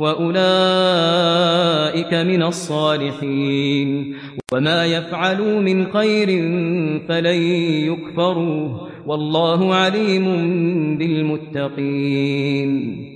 وأولئك من الصالحين. وما يفعلوا من خير فلن يكفروا والله عليم بالمتقين.